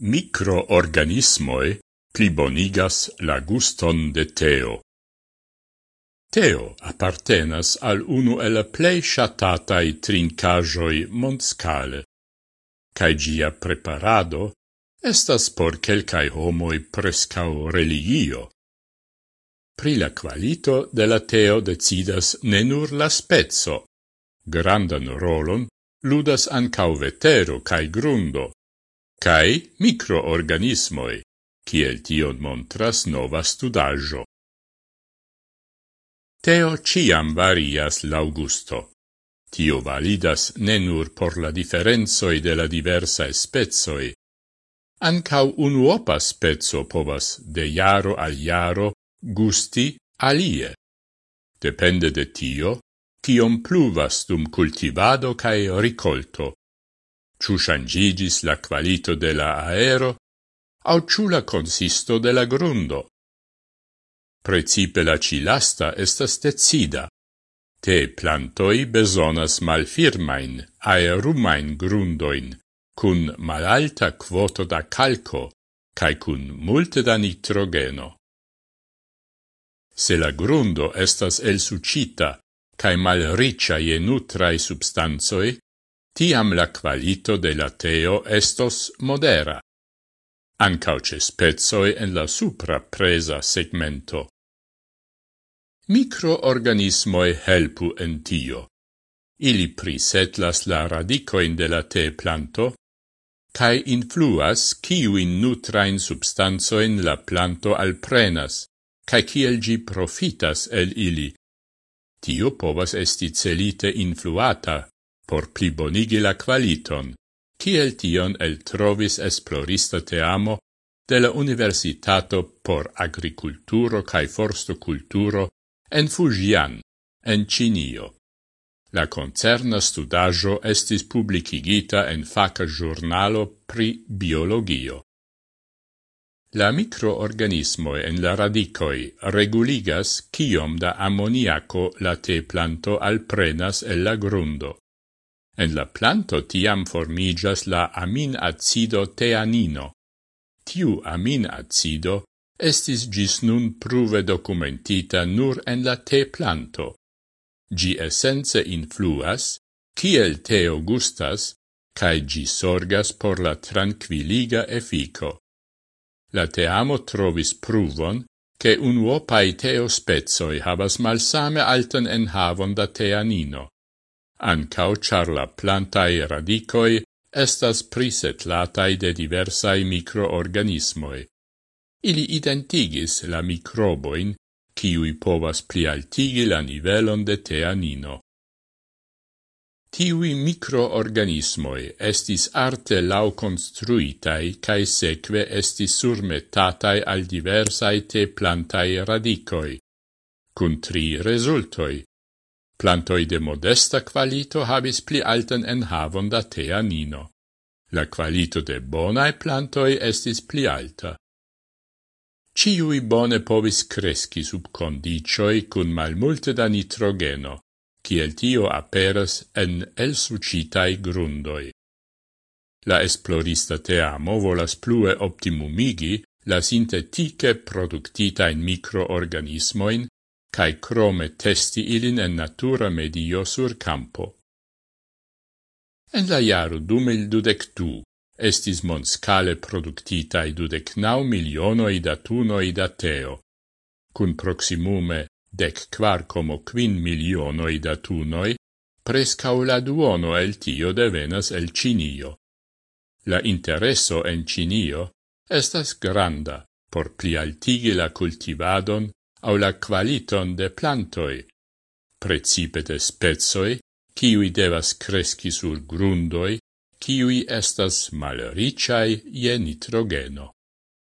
Microorganismoi plibonigas la guston de teo. Teo appartenas al unu el plei shatatai trincajoi mondscale, cae gia preparado estas por quelcae homoi prescao religio. Pri la qualito de la teo decidas nenur la spezzo, grandan rolon ludas ancau vetero cae grundo, cae microorganismoi, ciel tion montras nova studaggio. Teo ciam varias l'augusto. Tio validas ne nur por la differenzoi de la diversa spezoi. Ancau unuopa spezzo povas de iaro al iaro gusti alie. Depende de tio, cium pluvas dum cultivado cae ricolto ciu shangigis la qualito de la aero, au ciu la consisto de la grundo. Precipe la cilasta estas decida, Te plantoi besonas malfirmain, aerumain grundoin, cun malalta quoto da calco, cae cun multe da nitrogeno. Se la grundo estas el sucita, cae malricia je nutrae substanzoi, tiam la qualito de la teo estos modera. Ancauce spezoi en la supra presa segmento. Microorganismoi helpu en tio. Ili prisetlas la radicoin de la te planto, cae influas ciuin nutrain substanzoin la planto alprenas, cae ciel gi profitas el ili. Tio povas esti celite influata por plibonigi la qualiton, kiel tion el trovis esplorista teamo de la Universitato por Agriculturo cae Forstoculturo en Fujian, en Cinio. La concerna studajo estis publicigita en faca giornalo pri biologio. La microorganismoi en la radicoi reguligas kiom da ammoniaco la te planto alprenas el la grundo. En la planto tiam formigas la amin acido teanino. Tiu amin acido estis gis nun pruve documentita nur en la te planto. Gi essence influas, kiel teo gustas, cae gi sorgas por la tranquilliga effico. La teamo trovis pruvon che unuopai teo spezoi havas malsame altan enhavon da teanino ancau char la plantae radicoi estas prisetlatai de diversae microorganismoi. Ili identigis la microboin, ciui povas plialtigi la nivelon de teanino. Tiui microorganismoi estis arte lau construitai cae seque estis surmetatai al diversae te plantae radicoi, cun tri resultoi. Plantoi de modesta qualito habis pli altan enhavon da teanino. La qualito de bonae plantoi estis pli alta. Ciui bone povis cresci sub condicioi cun malmulte da nitrogeno, kiel tio aperas en elsucitai grundoi. La esplorista teamo volas plue optimumigi la sintetike productitain microorganismoin cae crome testi ilin en natura medio sur campo. En la jaro 2022 estis monscale productitae dudec nau milionoi da tunoi da teo, cun proximume dec quar como quin milionoi da tunoi, prescau la duono el tio devenas el Cinio. La intereso en Cinio estas granda por plialtigi la cultivadon au la qualiton de plantoi, precipe de spezoi, kiui devas cresci sur grundoi, kiui estas malriciai je nitrogeno.